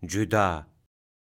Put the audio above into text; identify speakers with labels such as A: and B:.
A: 约达。